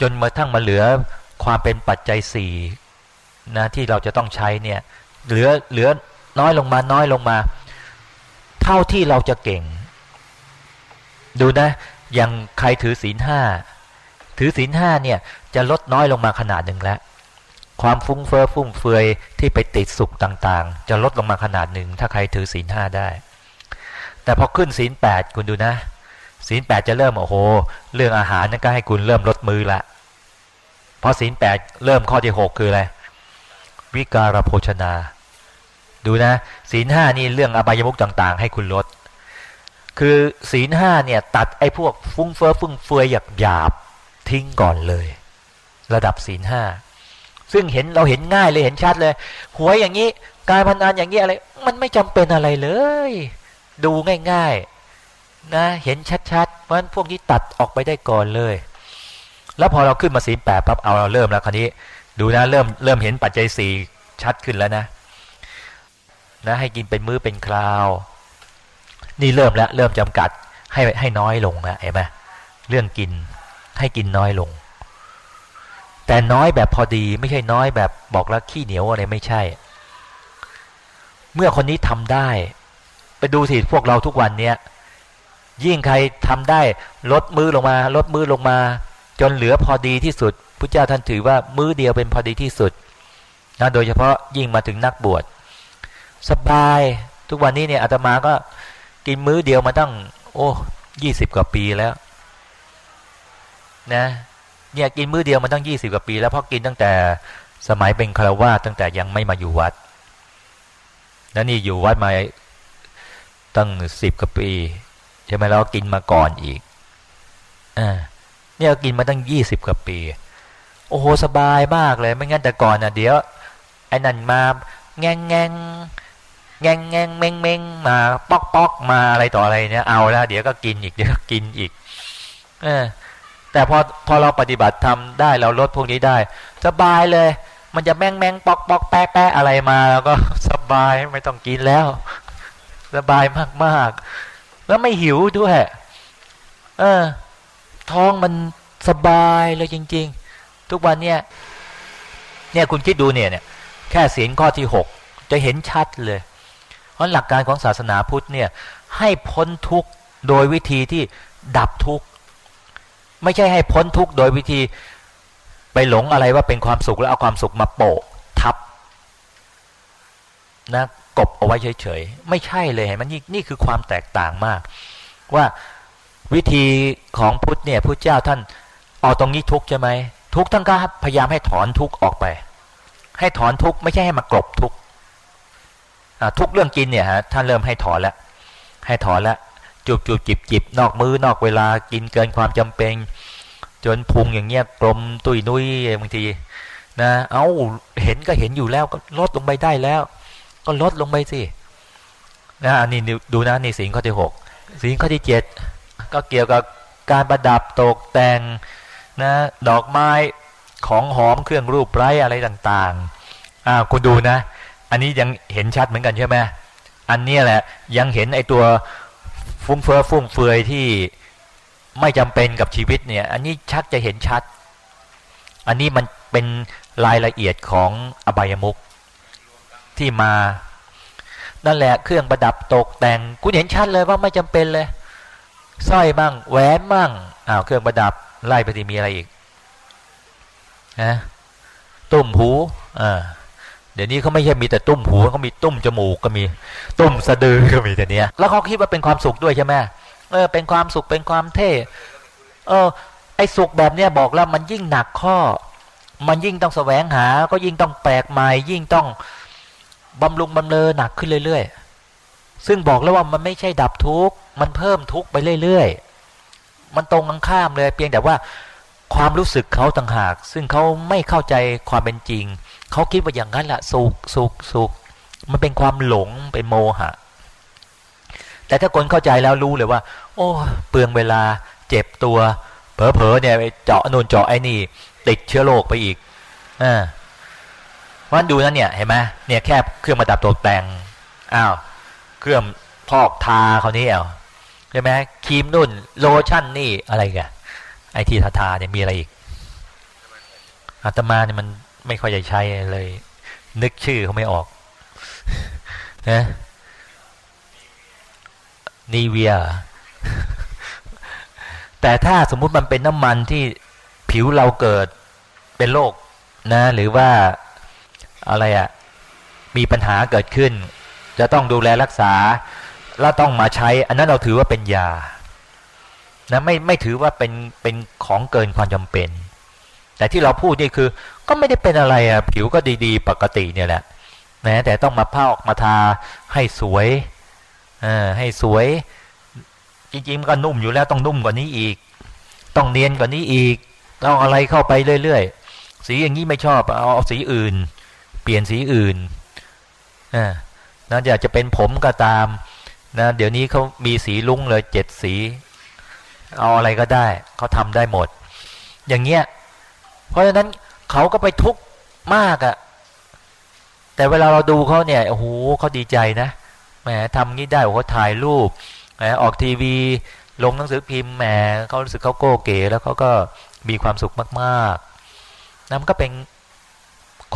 จนมาทั้งมาเหลือความเป็นปัจจัยสี่นะที่เราจะต้องใช้เนี่ยเหลือเหลือน้อยลงมาน้อยลงมา เท่าที่เราจะเก่ง ดูนะอย่างใครถือศีลห้าถือศีลห้าเนี่ยจะลดน้อยลงมาขนาดหนึ่งแล้ว ความฟุ้งเฟอ้อฟุ่มเฟือยที่ไปติดสุขต่างๆ จะลดลงมาขนาดหนึ่งถ้าใครถือศีลห้าได้ แต่พอขึ้นศีลแปดคุณดูนะ ศีลแปดจะเริ่มโอ้โห เรื่องอาหารนั่นก็ให้คุณเริ่มลดมือละเพราะศีลแปดเริ่มข้อที่หกคืออะไรวิการโภชนา ดูนะศีลห้านี่เรื่องอบายมุกต่าง ๆ ให้คุณลด คือศีลห้าเนี่ยตัดไอ้พวกฟุ้งเฟ้อฟุ้งเฟือยหยาบหยาบทิ้งก่อนเลย ระดับศีลห้าซึ่งเห็นเราเห็นง่ายเลยเห็นชัดเลยหวยอย่างนี้ กายพันอันอย่างนี้อะไร มันไม่จำเป็นอะไรเลย ดูง่ายๆ นะเห็นชัดๆ เพราะฉะนั้นพวกนี้ตัดออกไปได้ก่อนเลย แล้วพอเราขึ้นมาศีแปดปั๊บเอาเราเริ่มแล้วคราวนี้ ดูนะเริ่มเริ่มเห็นปัจจัยสี่ชัดขึ้นแล้วนะนะให้กินเป็นมื้อเป็นคราว นี่เริ่มแล้วเริ่มจำกัดให้ให้น้อยลงนะเห็นไหมเรื่องกินให้กินน้อยลง แต่น้อยแบบพอดีไม่ใช่น้อยแบบบอกแล้วขี้เหนียวอะไรไม่ใช่ เมื่อคนนี้ทำได้ ไปดูสิพวกเราทุกวันเนี้ย ยิ่งใครทำได้ลดมือลงมา ลดมือลงมา จนเหลือพอดีที่สุดพระเจ้าท่านถือว่ามือเดียวเป็นพอดีที่สุดนะโดยเฉพาะยิ่งมาถึงนักบวชสบายทุกวันนี้เนี่ยอาตมาก็กินมื้อเดียวมาตั้ง โอ้ยี่สิบกว่าปีแล้ว นะเนี่ยกินมื้อเดียวมาตั้งยี่สิบกว่าปี แล้วเพราะกินตั้งแต่สมัยเป็นคารวาตั้งแต่ยังไม่มาอยู่วัด แล้วนี่อยู่วัดมาตั้งสิบกว่าปี ช่ไหมแล้วกินมาก่อนอีกอ่าเนี่ยกินมาตั้งยี่สิบกว่าปี โอ้โหสบายมากเลย ไม่งั้นแต่ก่อนอะเดี๋ยวไอ้นั่นมาแงงแงงแงงแงงเม้งเม้งมาปอกปอกมาอะไรต่ออะไรเนี่ยเอาแล้วเดี๋ยวก็กินอีกเดี๋ยวก็กินอีกเออแต่พอพอเราปฏิบัติทำได้เราลดพวกนี้ได้ สบายเลย มันจะแม่งแม่งปอกปอกแปะแปะอะไรมา แล้วก็สบายไม่ต้องกินแล้ว สบายมากมาก แล้วไม่หิวด้วยเออ ท้องมันสบายเลยจริง ๆ ทุกวันเนี่ย เนี่ยคุณคิดดูเนี่ยเนี่ย แค่ศีลข้อที่หกจะเห็นชัดเลย เพราะหลักการของศาสนาพุทธเนี่ย ให้พ้นทุกข์โดยวิธีที่ดับทุกข์ไม่ใช่ให้พ้นทุกข์โดยวิธีไปหลงอะไรว่าเป็นความสุขแล้วเอาความสุขมาโปะทับนะ บเอาไว้เฉยๆ ไม่ใช่เลยมันนี่นี่คือความแตกต่างมาก ว่าวิธีของพุทธเนี่ยพุทธเจ้าท่านเอาตรงนี้ทุกใช่ไหมทุกท่านก็พยายามให้ถอนทุกออกไป ให้ถอนทุกไม่ใช่ให้มากรบทุกทุกเรื่องกินเนี่ยฮะท่านเริ่มให้ถอนแล้วให้ถอนแล้วจุบจุบจิบจิบนอกมือนอกเวลากินเกินความจำเป็น จนพุงอย่างเงี้ยกลมตุยนุยบางทีนะเอาเห็นก็เห็นอยู่แล้วก็ลดลงไปได้แล้ว ก็ลดลงไปสินะอันนี้ดูนะนี่สิ่งข้อที่หกสิ่งข้อที่เจ็ดก็เกี่ยวกับการประดับตกแต่งนะดอกไม้ของหอมเครื่องรูปไร้อะไรต่างๆอ่าคุณดูนะ อันนี้ยังเห็นชัดเหมือนกันใช่ไหมอันนี้แหละยังเห็นไอตัวฟุ้งเฟ้อฟุ่มเฟือยที่ไม่จำเป็นกับชีวิตเนี่ย อันนี้ชักจะเห็นชัด อันนี้มันเป็นรายละเอียดของอบายมุก ที่มา นั่นแหละเครื่องประดับตกแต่งคุณเห็นชัดเลยว่าไม่จำเป็นเลยสร้อยมั่งแหวนมั่งอ้าวเครื่องประดับไล่ไปที่มีอะไรอีกนะตุ่มหูอ่าเดี๋ยวนี้เขาไม่ใช่มีแต่ตุ้มหูเขามีตุ้มจมูกก็มีตุ้มสะดือก็มีแต่เนี้ยแล้วเขาคิดว่าเป็นความสุขด้วยใช่ไหมเออเป็นความสุขเป็นความเท่เออไอ้สุขแบบเนี้ยบอกแล้วมันยิ่งหนักข้อ มันยิ่งต้องแสวงหา ก็ยิ่งต้องแปลกใหม่ยิ่งต้อง บำรุงบำเรอหนักขึ้นเรื่อยๆ ซึ่งบอกแล้วว่ามันไม่ใช่ดับทุกข์ มันเพิ่มทุกข์ไปเรื่อยๆ มันตรงกันข้ามเลย เพียงแต่ว่าความรู้สึกเขาต่างหาก ซึ่งเขาไม่เข้าใจความเป็นจริง เขาคิดว่าอย่างนั้นแหละสุขสุขสุข มันเป็นความหลงเป็นโมหะ แต่ถ้าคนเข้าใจแล้วรู้เลยว่า โอ้ เปลืองเวลาเจ็บตัว เผลอๆเนี่ยไปเจาะนูนเจาะไอ้นี่ ติดเชื้อโรคไปอีกอ่า วันดูนะเนี่ยเห็นไหมเนี่ยแค่เครื่องมาดับตกแต่งอ้าวเครื่องพอกทาเขานี่เอาใช่ไหมครีมนุ่นโลชั่นนี่อะไรกันไอทีทาทาเนี่ยมีอะไรอีกอาตมาเนี่ยมันไม่ค่อยจะใช้เลย นึกชื่อเขาไม่ออกนะนีเวีย แต่ถ้าสมมุติมันเป็นน้ำมันที่ผิวเราเกิดเป็นโรคนะ หรือว่า อะไรอะ่ะมีปัญหาเกิดขึ้น จะต้องดูแลรักษา แล้วต้องมาใช้ อันนั้นเราถือว่าเป็นยานะไม่ไม่ถือว่าเป็นเป็นของเกินความจำเป็น แต่ที่เราพูดนี่คือ ก็ไม่ได้เป็นอะไรอะ่ะผิวก็ดีๆ ปกติเนี่ยแหละนะแต่ต้องมาพอกมาทาให้สวยอให้สวย จริงๆมันก็นุ่มอยู่แล้วต้องนุ่มกว่านี้อีก ต้องเนียนกว่านี้อีก ต้องอะไรเข้าไปเรื่อยๆสีอย่างนี้ไม่ชอบเอาเอาสีอื่น เปลี่ยนสีอื่นนะนะอยากจะเป็นผมก็ตามนะเดี๋ยวนี้เขามีสีลุ้งเลยเจ็ดสี เอาอะไรก็ได้เขาทำได้หมด อย่างเงี้ยเพราะฉะนั้นเขาก็ไปทุกข์มากอะ่ะ แต่เวลาเราดูเขาเนี่ยโอ้โหเขาดีใจนะแหมทำงี้ได้โอ้โหถ่ายรูปแหมออกทีวี ลงหนังสือพิมพ์แหมเขารู้สึกเขาโก้เก๋แล้วเขาก็มีความสุขมากๆนั่นก็เป็น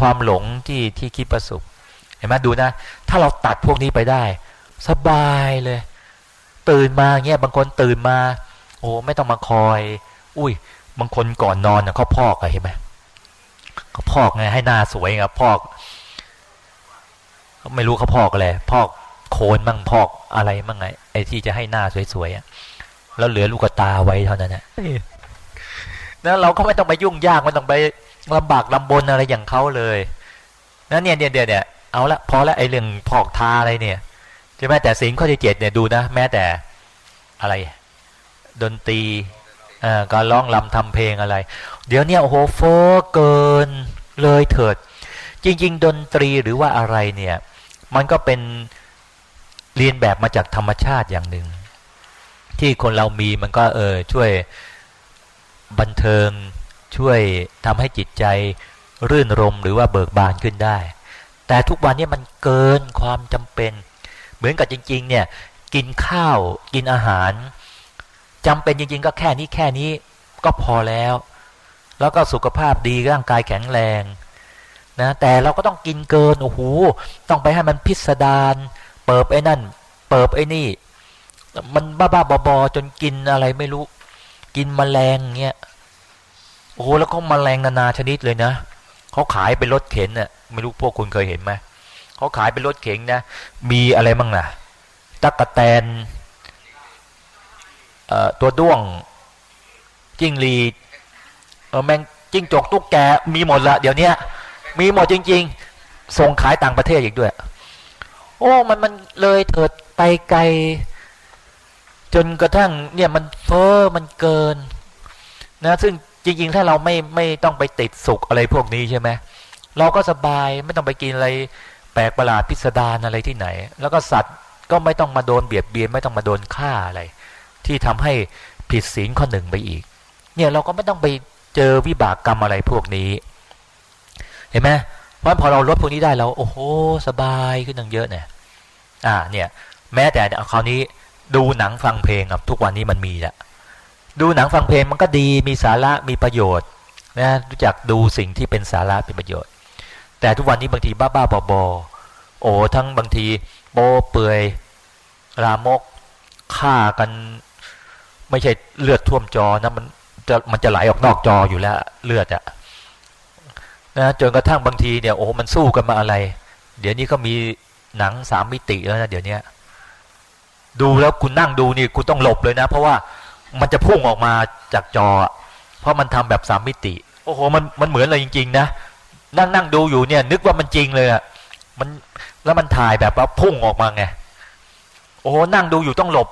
ความหลงที่ที่คิดประสบเห็นไหมดูนะ ถ้าเราตัดพวกนี้ไปได้ สบายเลย ตื่นมาเงี้ยบางคนตื่นมา โอ้ไม่ต้องมาคอย อุ้ย บางคนก่อนนอนเขาพอกอะเห็นไหมเขาพอกไงให้หน้าสวยครับพอกไม่รู้เขาพอกอะไรพอกโคนมั่งพอกอะไรมั่งไงไอ้ที่จะให้หน้าสวยๆอะแล้วเหลือลูกตาไว้เท่านั้นนะแล้วเราก็ไม่ต้องไปยุ่งยากไม่ต้องไป ลำบากลำบนอะไรอย่างเขาเลยนั่นเนี่ยเดี๋ยวเนี่ยเอาละพอละไอ้เรื่องพอกทาอะไรเนี่ยใช่ไหมแต่สิ่งข้อที่เจ็ดเนี่ยดูนะ แม้แต่อะไร ดนตรีการร้องลำทำเพลงอะไร เดี๋ยวเนี่ยโอ้โหโฟเกินเลยเถิด จริง ๆ ดนตรีหรือว่าอะไรเนี่ย มันก็เป็นเรียนแบบมาจากธรรมชาติอย่างหนึ่ง ที่คนเรามีมันก็เออช่วยบันเทิง ช่วยทำให้จิตใจรื่นรมหรือว่าเบิกบานขึ้นได้ แต่ทุกวันนี้มันเกินความจำเป็น เหมือนกับจริง ๆ เนี่ยกินข้าวกินอาหารจำเป็นจริง ๆ ก็แค่นี้แค่นี้ก็พอแล้ว แล้วก็สุขภาพดีร่างกายแข็งแรงนะแต่เราก็ต้องกินเกินโอ้โหต้องไปให้มันพิสดารเปิบไอ้นั่น เปิบไอ้นี่ มันบ้าบ้าบอจนกินอะไรไม่รู้ กินมแมลงเงี้ย โอ้โหแล้วก็มแมลงนานาชนิดเลยนะเขาขายเป็นรถเข็นน่ะไม่รู้พวกคุณเคยเห็นไหมเขาขายเป็นรถเข็นนะ มีอะไรบ้างล่ะตักกะแตนตัวด้วง จิ้งรีแมงจิ้งจกตุ๊กแกมีหมดละเดี๋ยวนี้มีหมดจริง ๆ ส่งขายต่างประเทศอีกด้วย โอ้มันมันเลยเถิดไปไกล จนกระทั่งเนี่ยมันเฟอ้อมันเกิน นะ ซึ่ง จริงๆ ถ้าเราไม่ไม่ต้องไปติดสุขอะไรพวกนี้ใช่ไหมเราก็สบายไม่ต้องไปกินอะไรแปลกประหลาดพิสดารอะไรที่ไหน แล้วก็สัตว์ก็ไม่ต้องมาโดนเบียดเบียนไม่ต้องมาโดนฆ่าอะไร ที่ทำให้ผิดศีลข้อหนึ่งไปอีก เนี่ยเราก็ไม่ต้องไปเจอวิบากกรรมอะไรพวกนี้ เห็นไหมเพราะพอเราลดพวกนี้ได้เราโอ้โหสบายขึ้นตั้งเยอะเนี่ยอ่าเนี่ย แม้แต่คราวนี้ดูหนังฟังเพลงครับทุกวันนี้มันมีแล้ว ดูหนังฟังเพลงมันก็ดีมีสาระมีประโยชน์นะรู้จักดูสิ่งที่เป็นสาระเป็นประโยชน์ แต่ทุกวันนี้บางทีบ้าบ้าบอโอ้ทั้งบางทีโปเปื่อยรามกฆ่ากัน ไม่ใช่เลือดท่วมจอนะมันจะมันจะไหลออกนอกจออยู่แล้วเลือดอะนะจนกระทั่งบางทีเนี่ยโอ้มันสู้กันมาอะไร เดี๋ยวนี้ก็มีหนังสามมิติแล้วนะเดี๋ยวนี้ดูแล้วคุณนั่งดูนี่คุณต้องหลบเลยนะ เพราะว่า มันจะพุ่งออกมาจากจอ เพราะมันทำแบบสามมิติ โอ้โหมันมันเหมือนเลยจริง ๆ นะนั่งนั่งดูอยู่เนี่ย นึกว่ามันจริงเลยอะมันแล้วมันถ่ายแบบว่าพุ่งออกมาไงโอ้โหนั่งดูอยู่ต้องหลบ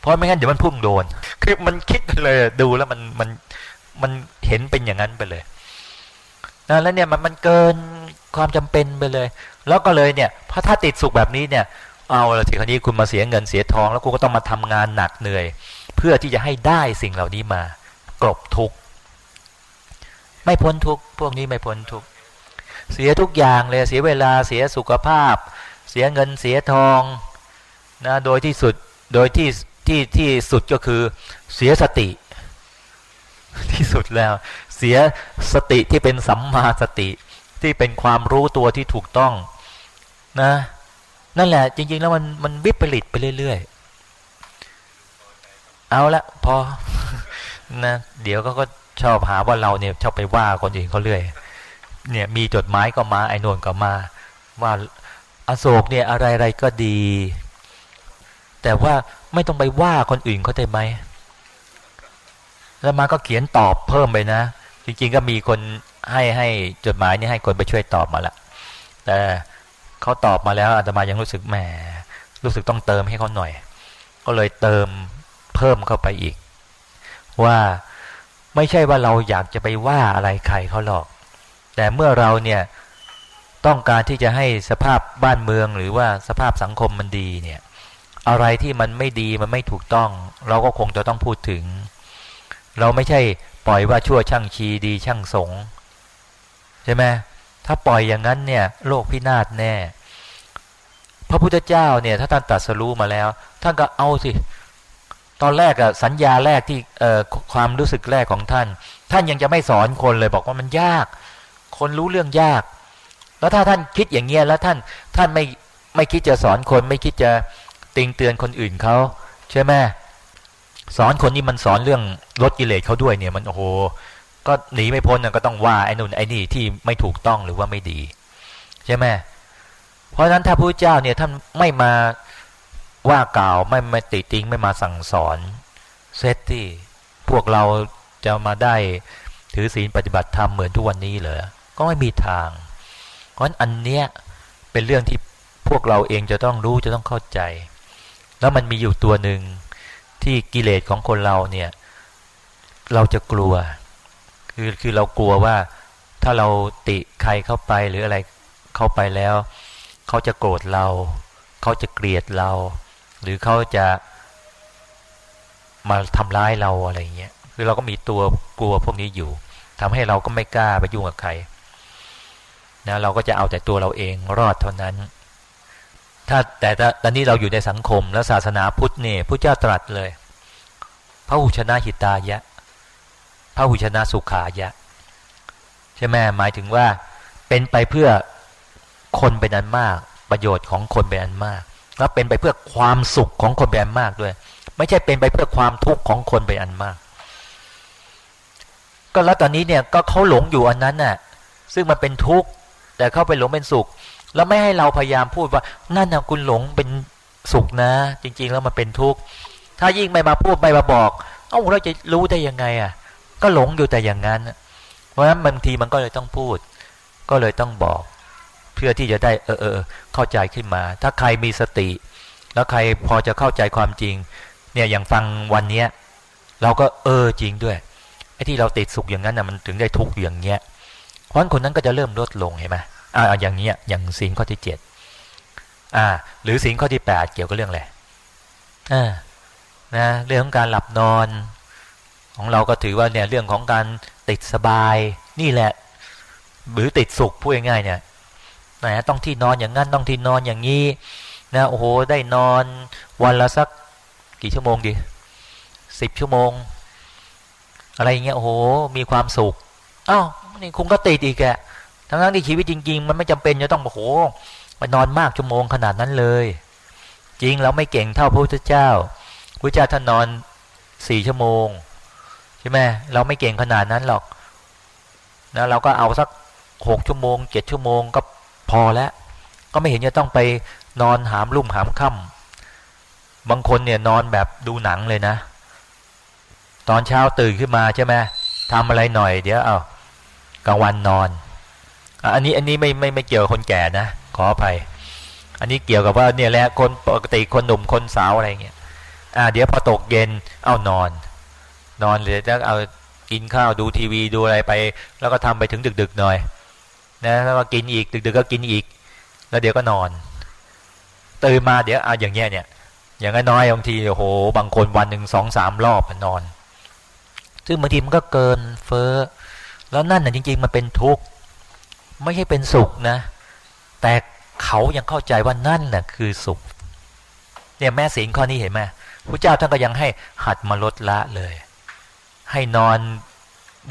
เพราะไม่งั้นเดี๋ยวมันพุ่งโดน คือมันคิดเลยดูแล้วมันมันมันเห็นเป็นอย่างนั้นไปเลยนะแล้วเนี่ยมันมันเกินความจำเป็นไปเลย แล้วก็เลยเนี่ยเพราะถ้าติดสุขแบบนี้เนี่ย เอาละทีนี้คุณมาเสียเงินเสียทอง แล้วคุณก็ต้องมาทำงานหนักเหนื่อย เพื่อที่จะให้ได้สิ่งเหล่านี้มากลบทุกไม่พ้นทุกพวกนี้ไม่พ้นทุกเสียทุกอย่างเลยเสียเวลาเสียสุขภาพ เสียเงินเสียทองนะโดยที่สุดโดยที่ที่ที่สุดก็คือเสียสติ ที่สุดแล้ว เสียสติที่เป็นสัมมาสติที่เป็นความรู้ตัวที่ถูกต้องนะ นั่นแหละจริง ๆ แล้วมันมันวิปริตไปเรื่อย ๆ เอาละพอนะเดี๋ยวก็ก็ชอบหาว่าเราเนี่ยชอบไปว่าคนอื่นเขาเรื่อย เนี่ยมีจดหมายก็มาไอ้นวลก็มา ว่าอโศกเนี่ยอะไรอะไรก็ดี แต่ว่าไม่ต้องไปว่าคนอื่นเขาได้ไหมแล้วมาก็เขียนตอบเพิ่มไปนะ จริงๆก็มีคนให้ให้จดหมายนี่ให้คนไปช่วยตอบมาละแต่เขาตอบมาแล้วอาตมายังรู้สึกแหมรู้สึกต้องเติมให้เขาหน่อย ก็เลยเติม เพิ่มเข้าไปอีก ว่าไม่ใช่ว่าเราอยากจะไปว่าอะไรใครเขาหรอก แต่เมื่อเราเนี่ยต้องการที่จะให้สภาพบ้านเมืองหรือว่าสภาพสังคมมันดีเนี่ยอะไรที่มันไม่ดีมันไม่ถูกต้อง เราก็คงจะต้องพูดถึง เราไม่ใช่ปล่อยว่าชั่วช่างชีดีช่างสงใช่ไหมถ้าปล่อยอย่างนั้นเนี่ยโลกพินาศแน่ พระพุทธเจ้าเนี่ยถ้าท่านตรัสรู้มาแล้ว ท่านก็เอาสิ ตอนแรกอะสัญญาแรกที่ความรู้สึกแรกของท่าน ท่านยังจะไม่สอนคนเลยบอกว่ามันยาก คนรู้เรื่องยาก แล้วถ้าท่านคิดอย่างเงี้ยแล้วท่านท่านไม่ไม่คิดจะสอนคน ไม่คิดจะติงเตือนคนอื่นเขาใช่ไหมสอนคนนี้มันสอนเรื่องลดกิเลสเขาด้วยเนี่ยมันโอ้โหก็หนีไม่พ้นก็ต้องว่าไอ้นู่นไอ้นี่ที่ไม่ถูกต้องหรือว่าไม่ดี ใช่ไหมเพราะฉะนั้นถ้าพระเจ้าเนี่ยท่านไม่มา ว่ากล่าวไม่มาติติงไม่มาสั่งสอนเซตที่พวกเราจะมาได้ถือศีลปฏิบัติธรรมเหมือนทุกวันนี้เหรอก็ไม่มีทาง เพราะฉะนั้นอันเนี้ยเป็นเรื่องที่พวกเราเองจะต้องรู้จะต้องเข้าใจ แล้วมันมีอยู่ตัวหนึ่งที่กิเลสของคนเราเนี่ยเราจะกลัว คือคือเรากลัวว่าถ้าเราติใครเข้าไปหรืออะไรเข้าไปแล้ว เขาจะโกรธเรา เขาจะเกลียดเรา หรือเขาจะมาทำร้ายเราอะไรเงี้ยคือเราก็มีตัวกลัวพวกนี้อยู่ทำให้เราก็ไม่กล้าไปยุ่งกับใครนะเราก็จะเอาแต่ตัวเราเองรอดเท่านั้น ถ้าแต่ตอนนี้เราอยู่ในสังคมและศาสนาพุทธเนี่ยพระเจ้าตรัสเลยพระหุชนะหิตายะพระหุชนะสุขายะใช่ไหมหมายถึงว่าเป็นไปเพื่อคนเป็นอันมาก ประโยชน์ของคนเป็นอันมาก แล้วเป็นไปเพื่อความสุขของคนเป็นอันมากด้วย ไม่ใช่เป็นไปเพื่อความทุกข์ของคนเป็นอันมาก ก็แล้วตอนนี้เนี่ยก็เขาหลงอยู่อันนั้นน่ะ ซึ่งมันเป็นทุกข์แต่เข้าไปหลงเป็นสุข แล้วไม่ให้เราพยายามพูดว่านั่นนะคุณหลงเป็นสุขนะ จริง ๆ แล้วมันเป็นทุกข์ถ้ายิ่งไม่มาพูดไม่มาบอกเอ้าเราจะรู้ได้ยังไงอะ ก็หลงอยู่แต่อย่างนั้น เพราะฉะนั้นบางทีมันก็เลยต้องพูด ก็เลยต้องบอก เพื่อที่จะได้เออเออเข้าใจขึ้นมา ถ้าใครมีสติ แล้วใครพอจะเข้าใจความจริง เนี่ยอย่างฟังวันเนี้ยเราก็เออจริงด้วยไอ้ที่เราติดสุขอย่างนั้นนะมันถึงได้ทุกข์อย่างเงี้ยเพราะคนนั้นก็จะเริ่มลดลงเห็นไหมอ่าอย่างเนี้ยอย่างศีลข้อที่เจ็ดอ่า หรือศีลข้อที่แปดเกี่ยวกับเรื่องอะไรอ่านะเรื่องของการหลับนอน ของเราก็ถือว่าเนี่ยเรื่องของการติดสบายนี่แหละ หรือติดสุขพูดง่ายๆเนี่ย นะต้องที่นอนอย่างนั้นต้องที่นอนอย่างนี้นะโอ้โหได้นอนวันละสักกี่ชั่วโมงดีสิบชั่วโมง อะไรเงี้ยโอ้โหมีความสุขอ้าวนี่คุณก็ติดอีกแกทั้งนั้นที่ชีวิตจริง ๆ มันไม่จำเป็นจะต้องโอ้โหไปนอนมากชั่วโมงขนาดนั้นเลย จริงเราไม่เก่งเท่าพระพุทธเจ้าพระเจ้าท่านนอนสี่ชั่วโมงใช่ไหมเราไม่เก่งขนาดนั้นหรอกนะเราก็เอาสักหกชั่วโมงเจ็ดชั่วโมงก็ พอแล้ว ก็ไม่เห็นจะต้องไปนอนหามลุ่มหามค่ำบางคนเนี่ยนอนแบบดูหนังเลยนะ ตอนเช้าตื่นขึ้นมาใช่ไหมทำอะไรหน่อยเดี๋ยวเอากลางวันนอน อันนี้อันนี้ไม่ไม่ไม่เกี่ยวกับคนแก่นะ ขออภัย อันนี้เกี่ยวกับว่าเนี่ยแหละคนปกติคนหนุ่มคนสาวอะไรเงี้ยอ่าเดี๋ยวพอตกเย็นเอานอน นอนเลยแล้วเอากินข้าวดูทีวีดูอะไรไป แล้วก็ทำไปถึงดึก ๆ หน่อย นะแล้วก็กินอีก ดึกๆก็กินอีก แล้วเดี๋ยวก็นอน ตื่นมาเดี๋ยวเอาอย่างเงี้ยเนี่ย อย่างน้อยบางทีโอ้โห บางคนวันหนึ่งสองสามรอบนอน ซึ่งบางทีมันก็เกินเฟ้อแล้วนั่นน่ะจริง ๆ มันเป็นทุกข์ไม่ใช่เป็นสุขนะ แต่เขายังเข้าใจว่านั่นน่ะคือสุข เนี่ยแม่สิงข้อนี้เห็นไหมพระเจ้าท่านก็ยังให้หัดมาลดละเลย ให้นอน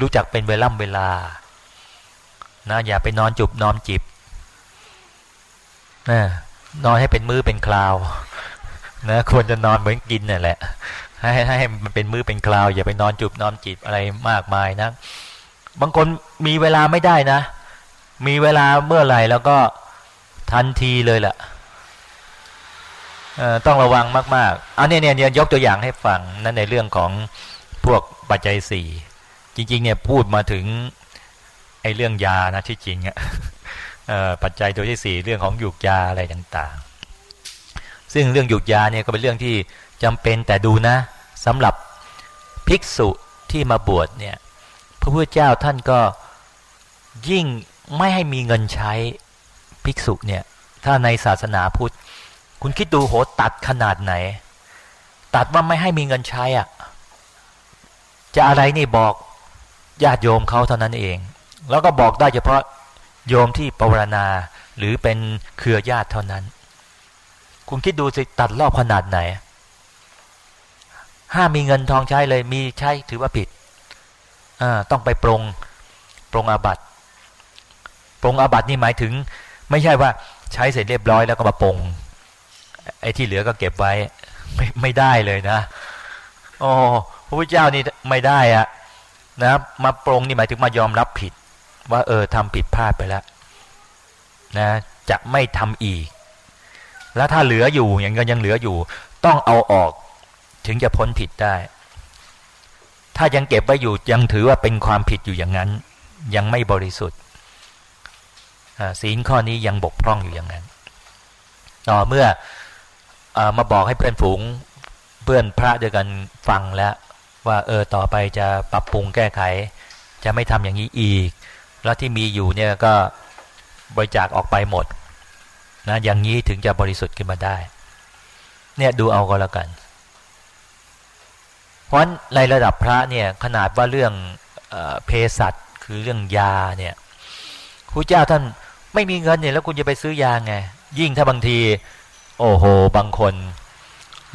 รู้จักเป็นเวล่ำเวลา นะอย่าไปนอนจุบนอนจิบนะนอนให้เป็นมือเป็นคราวนะควรจะนอนเหมือนกินนั่แหละ ให้ให้มันเป็นมือเป็นคราว อย่าไปนอนจุบนอนจิบอะไรมากมายนะบางคนมีเวลาไม่ได้นะ มีเวลาเมื่อไหร่แล้วก็ทันทีเลยแหละต้องระวังมากๆอันนี้เนี่ยยกตัวอย่างให้ฟังนั่นในเรื่องของพวกปัจจัยสี่จริงๆเนี่ยพูดมาถึง ไอ้เรื่องยานะที่จริงอะปัจจัยตัวที่สี่เรื่องของหยุกยาอะไรต่างๆ ซึ่งเรื่องหยุกยาเนี่ยก็เป็นเรื่องที่จำเป็นแต่ดูนะสำหรับภิกษุที่มาบวชเนี่ยพระพุทธเจ้าท่านก็ยิ่งไม่ให้มีเงินใช้ภิกษุเนี่ยถ้าในศาสนาพุทธ คุณคิดดูโหตัดขนาดไหน ตัดว่าไม่ให้มีเงินใช้อะจะอะไรนี่บอกญาติโยมเขาเท่านั้นเอง แล้วก็บอกได้เฉพาะโยมที่ปรารณาหรือเป็นเครือญาติเท่านั้น คุณคิดดูสิตัดรอบขนาดไหน ห้ามีเงินทองใช้เลยมีใช้ถือว่าผิดต้องไปปรงปรงอาบัตปรงอาบัตนี่หมายถึง ไม่ใช่ว่าใช้เสร็จเรียบร้อยแล้วก็มาปรงไอ้ที่เหลือก็เก็บไว้ไม่ไม่ได้เลยนะโอ้พระพุทธเจ้านี่ไม่ได้อะนะมาปรงนี่หมายถึงมายอมรับผิด ว่าเออทำผิดพลาดไปแล้วนะจะไม่ทำอีก แล้วถ้าเหลืออยู่อย่างเงินยังเหลืออยู่ ต้องเอาออกถึงจะพ้นผิดได้ ถ้ายังเก็บไว้อยู่ยังถือว่าเป็นความผิดอยู่อย่างนั้น ยังไม่บริสุทธิ์ศีลข้อนี้ยังบกพร่องอยู่อย่างนั้นต่อเมื่ออมาบอกให้เพื่อนฝูงเพื่อนพระเดียวกันฟังแล้ว ว่าเออต่อไปจะปรับปรุงแก้ไข จะไม่ทำอย่างนี้อีก แล้วที่มีอยู่เนี่ยก็บริจาคออกไปหมดนะอย่างนี้ถึงจะบริสุทธิ์ขึ้นมาได้ เนี่ยดูเอาก็แล้วกัน เพราะในระดับพระเนี่ยขนาดว่าเรื่องเภสัชคือเรื่องยาเนี่ยครูเจ้าท่านไม่มีเงินเนี่ยแล้วคุณจะไปซื้อยาไง ยิ่งถ้าบางที โอ้โห บางคน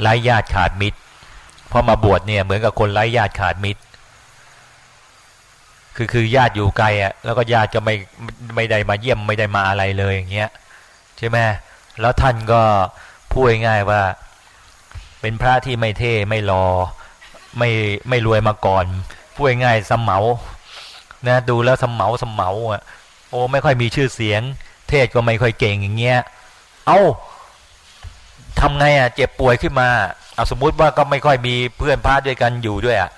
ไร้ญาติขาดมิตรพอมาบวชเนี่ยเหมือนกับคนไร้ญาติขาดมิตร คือคือญาติอยู่ไกลอะแล้วก็ญาติก็ไม่ไม่ได้มาเยี่ยมไม่ได้มาอะไรเลยอย่างเงี้ยใช่ไหมแล้วท่านก็พูดง่ายว่า เป็นพระที่ไม่เท่ไม่รอไม่ไม่รวยมาก่อนพูดง่ายสมเหมานะดูแล้วสมเหมาสมเหมาอะโอ้ไม่ค่อยมีชื่อเสียง เทศก็ไม่ค่อยเก่งอย่างเงี้ย เอา้าทำไงอะ เจ็บป่วยขึ้นมาเอาสมมุติว่าก็ไม่ค่อยมีเพื่อนพระด้วยกันอยู่ด้วยอะ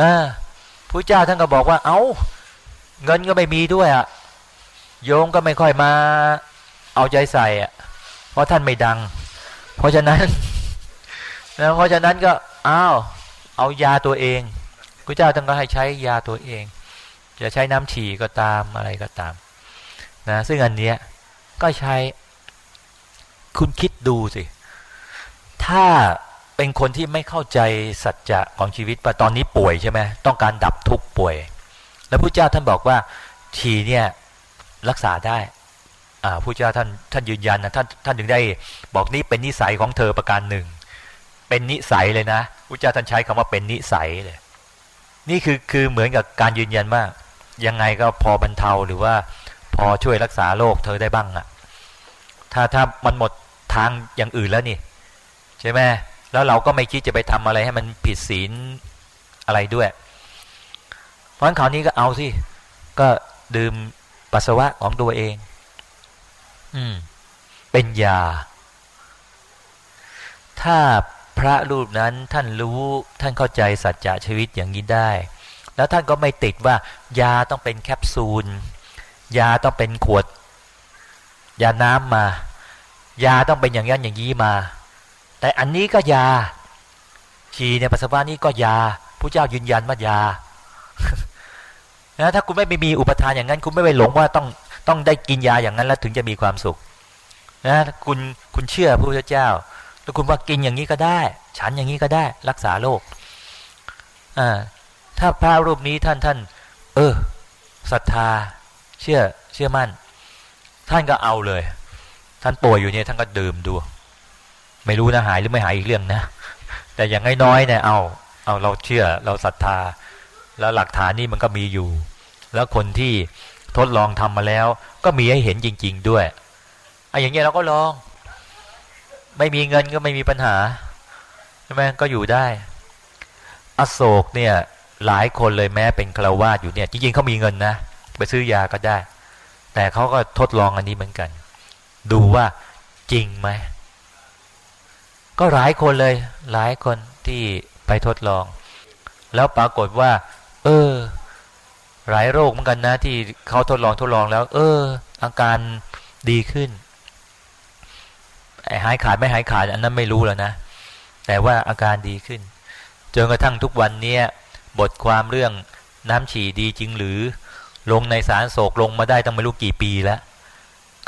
ออพ ระเจ้าท่านก็บอกว่า เอา้า เงินก็ไม่มีด้วยอะโยงก็ไม่ค่อยมา เอาใจใส่อะเพราะท่านไม่ดัง เพราะฉะนั้นนะเพราะฉะนั้นก็อ้าวเอายาตัวเองพระเจ้าท่านก็ให้ใช้ยาตัวเอง จะใช้น้ำฉี่ก็ตามอะไรก็ตามนะซึ่งอันเนี้ยก็ใช้คุณคิดดูสิ ถ้า เป็นคนที่ไม่เข้าใจสัจจะของชีวิตปตอนนี้ป่วยใช่ไหมต้องการดับทุกข์ป่วย แล้วพระเจ้าท่านบอกว่าฉีเนี่ยรักษาได้อ่าพระเจ้าท่านท่านยืนยันนะท่านท่านถึงได้บอกนี้เป็นนิสัยของเธอประการหนึ่ง เป็นนิสัยเลยนะพระเจ้าท่านใช้คำว่าเป็นนิสัยเลย นี่คือคือเหมือนกับการยืนยันว่ายังไงก็พอบรรเทาหรือว่าพอช่วยรักษาโรคเธอได้บ้างอะถ้าถ้ามันหมดทางอย่างอื่นแล้วนี่ ใช่ไหม แล้วเราก็ไม่คิดจะไปทำอะไรให้มันผิดศีลอะไรด้วย เพราะฉะนั้นคราวนี้ก็เอาสิก็ดื่มปัสสาวะของตัวเอง อืม เป็นยา ถ้าพระรูปนั้นท่านรู้ท่านเข้าใจสัจจะชีวิตอย่างนี้ได้ แล้วท่านก็ไม่ติดว่ายาต้องเป็นแคปซูล ยาต้องเป็นขวด ยาน้ำมา ยาต้องเป็นอย่างนั้นอย่างนี้มา แต่อันนี้ก็ยา ฉี่ในปัสสาวะนี้ก็ยาผู้เจ้ายืนยันว่ายานะถ้าคุณไม่มีอุปทานอย่างนั้น คุณไม่ไปหลงว่าต้องต้องได้กินยาอย่างนั้นแล้วถึงจะมีความสุขนะคุณคุณเชื่อพระพุทธเจ้า แล้วคุณว่ากินอย่างนี้ก็ได้ ฉันอย่างนี้ก็ได้ รักษาโรคอ่าถ้าพระรูปนี้ท่านท่าน เออศรัทธา เชื่อเชื่อมั่น ท่านก็เอาเลย ท่านป่วยอยู่เนี่ยท่านก็ดื่มดู ไม่รู้นะหายหรือไม่หายอีกเรื่องนะ แต่อย่างน้อยๆเนี่ยเอาเอาเราเชื่อเราศรัทธา แล้วหลักฐานนี่มันก็มีอยู่ แล้วคนที่ทดลองทำมาแล้ว ก็มีให้เห็นจริง ๆ ด้วยไอ้อย่างเงี้ยเราก็ลอง ไม่มีเงินก็ไม่มีปัญหาใช่ไหมก็อยู่ได้ อโศกเนี่ยหลายคนเลยแม้เป็นฆราวาสอยู่เนี่ย จริงๆเขามีเงินนะไปซื้อยาก็ได้ แต่เขาก็ทดลองอันนี้เหมือนกัน ดูว่าจริงไหม ก็หลายคนเลย หลายคนที่ไปทดลอง แล้วปรากฏว่า เออ หลายโรคเหมือนกันนะ ที่เขาทดลองทดลองแล้ว เออ อาการดีขึ้นหายขาดไม่หายขาดอันนั้นไม่รู้แล้วนะ แต่ว่าอาการดีขึ้นจนกระทั่งทุกวันนี้บทความเรื่องน้ำฉี่ดีจริงหรือ ลงในสารโศกลงมาได้ตั้งไม่รู้กี่ปีแล้ว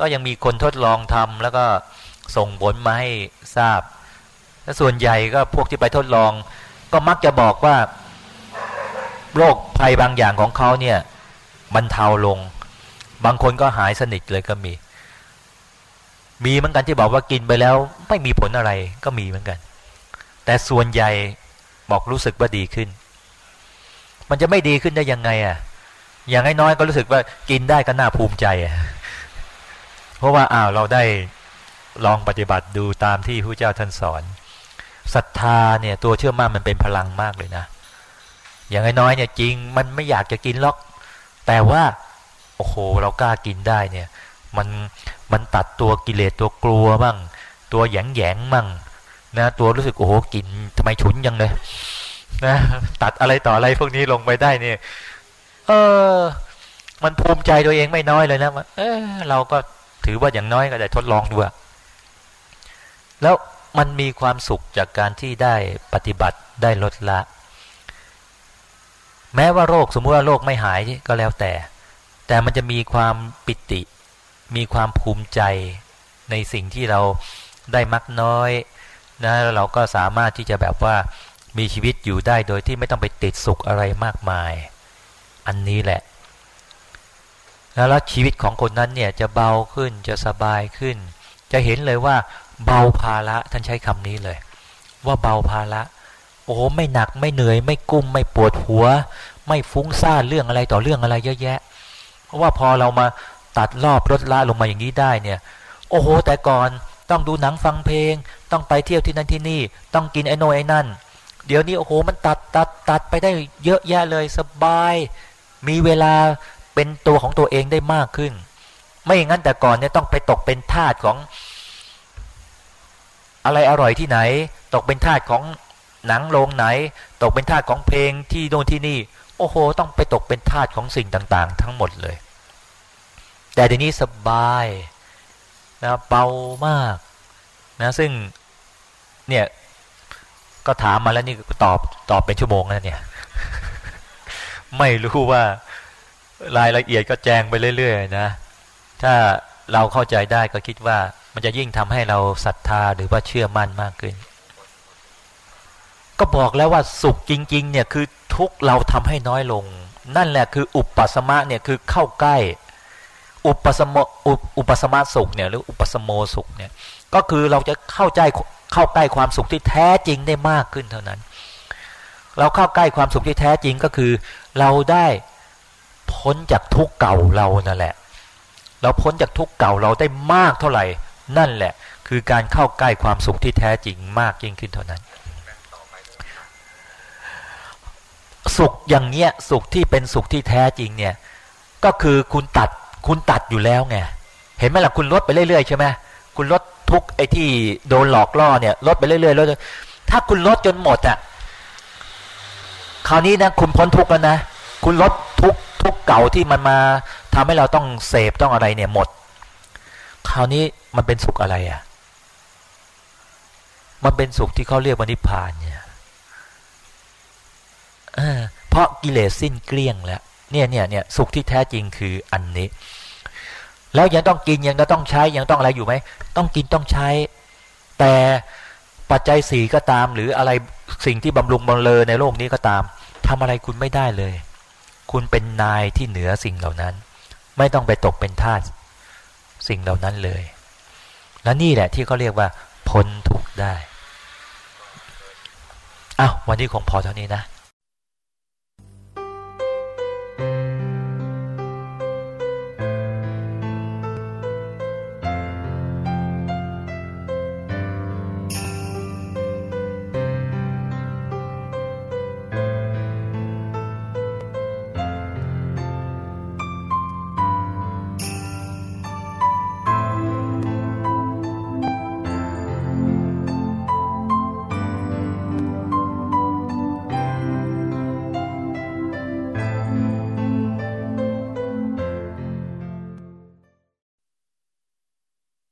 ก็ยังมีคนทดลองทำแล้วก็ส่งผลมาให้ทราบ และส่วนใหญ่ก็พวกที่ไปทดลอง ก็มักจะบอกว่า โรคภัยบางอย่างของเขาเนี่ยบรรเทาลง บางคนก็หายสนิทเลยก็มี มีเหมือนกันที่บอกว่ากินไปแล้ว ไม่มีผลอะไรก็มีเหมือนกัน แต่ส่วนใหญ่บอกรู้สึกว่าดีขึ้น มันจะไม่ดีขึ้นได้ยังไงอะ อย่างน้อยๆก็รู้สึกว่ากินได้ก็น่าภูมิใจอะเพราะว่าอ้าวเราได้ลองปฏิบัติดูตามที่พระเจ้าท่านสอน ศรัทธาเนี่ยตัวเชื่อมั่นมันเป็นพลังมากเลยนะ อย่างน้อยเนี่ยจริงมันไม่อยากจะกินหรอก แต่ว่าโอ้โหเรากล้ากินได้เนี่ยมันมันตัดตัวกิเลสตัวกลัวบ้างตัวแยงแยงมั่งนะตัวรู้สึกโอ้โหกินทำไมฉุนยังเลยนะตัดอะไรต่ออะไรพวกนี้ลงไปได้เนี่ยเออ มันภูมิใจตัวเองไม่น้อยเลยนะว่าเออเราก็ถือว่าอย่างน้อยก็ได้ทดลองดูแล้ว มันมีความสุขจากการที่ได้ปฏิบัติได้ลดละ แม้ว่าโรคสมมติว่าโรคไม่หายก็แล้วแต่ แต่มันจะมีความปิติ มีความภูมิใจในสิ่งที่เราได้มักน้อยนะเราก็สามารถที่จะแบบว่ามีชีวิตอยู่ได้โดยที่ไม่ต้องไปติดสุขอะไรมากมาย อันนี้แหละ แล้วชีวิตของคนนั้นเนี่ยจะเบาขึ้นจะสบายขึ้น จะเห็นเลยว่า เบาภาระท่านใช้คำนี้เลย ว่าเบาภาระโอ้ไม่หนักไม่เหนื่อย ไม่กุ้มไม่ปวดหัว ไม่ฟุ้งซ่านเรื่องอะไรต่อเรื่องอะไรเยอะแยะ เพราะว่าพอเรามาตัดรอบรถละลงมาอย่างนี้ได้เนี่ย โอ้โห แต่ก่อนต้องดูหนังฟังเพลง ต้องไปเที่ยวที่นั่นที่นี่ ต้องกินไอโนไอนั่น เดี๋ยวนี้โอ้โหมันตัดตัดตัดไปได้เยอะแยะเลยสบาย มีเวลาเป็นตัวของตัวเองได้มากขึ้น ไม่อย่างนั้นแต่ก่อนเนี่ยต้องไปตกเป็นทาสของ อะไรอร่อยที่ไหน ตกเป็นทาสของหนังโรงไหน ตกเป็นทาสของเพลงที่โน่นที่นี่ โอ้โห ต้องไปตกเป็นทาสของสิ่งต่างๆ ทั้งหมดเลย แต่เดี๋ยวนี้สบายนะเบามากนะซึ่งเนี่ยก็ถามมาแล้วนี่ตอบตอบเป็นชั่วโมงแล้วเนี่ย ไม่รู้ว่ารายละเอียดก็แจงไปเรื่อยๆนะ ถ้าเราเข้าใจได้ก็คิดว่า มันจะยิ่งทำให้เราศรัทธาหรือว่าเชื่อมั่นมากขึ้น ก็บอกแล้วว่าสุขจริง ๆ เนี่ยคือทุกเราทำให้น้อยลง นั่นแหละคืออุปสมะเนี่ยคือเข้าใกล้ อุปสมอุปสมาสุขเนี่ยหรืออุปสมโมสุขเนี่ยก็คือเราจะเข้าใจเข้าใกล้ความสุขที่แท้จริงได้มากขึ้นเท่านั้น เราเข้าใกล้ความสุขที่แท้จริงก็คือ เราได้พ้นจากทุกเก่าเรานั่นแหละ เราพ้นจากทุกเก่าเราได้มากเท่าไหร่ นั่นแหละคือการเข้าใกล้ความสุขที่แท้จริงมากยิ่งขึ้นเท่านั้น สุขอย่างเนี้ยสุขที่เป็นสุขที่แท้จริงเนี่ยก็คือคุณตัดคุณตัดอยู่แล้วไงเห็นไหมล่ะคุณลดไปเรื่อยๆใช่ไหมคุณลดทุกไอ้ที่โดนหลอกล่อเนี่ยลดไปเรื่อยๆลดถ้าคุณลดจนหมดอะคราวนี้นะคุณพ้นทุกแล้วนะคุณลดทุกทุกเก่าที่มันมาทำให้เราต้องเสพต้องอะไรเนี่ยหมด คราวนี้ มันเป็นสุขอะไรอะ มันเป็นสุขที่เขาเรียกว่านิพพานเนี่ยเพราะกิเลสสิ้นเกลี้ยงแล้วเนี่ยเนี่ยเนี่ยสุขที่แท้จริงคืออันนี้ แล้วยังต้องกินยังต้องใช้ยังต้องอะไรอยู่ไหมต้องกินต้องใช้ แต่ปัจจัยสีก็ตาม หรืออะไรสิ่งที่บำรุงบำเลอในโลกนี้ก็ตามทำอะไรคุณไม่ได้เลย คุณเป็นนายที่เหนือสิ่งเหล่านั้น ไม่ต้องไปตกเป็นทาสสิ่งเหล่านั้นเลย และนี่แหละที่เขาเรียกว่าพ้นทุกได้อ้าววันนี้คงพอเท่านี้นะ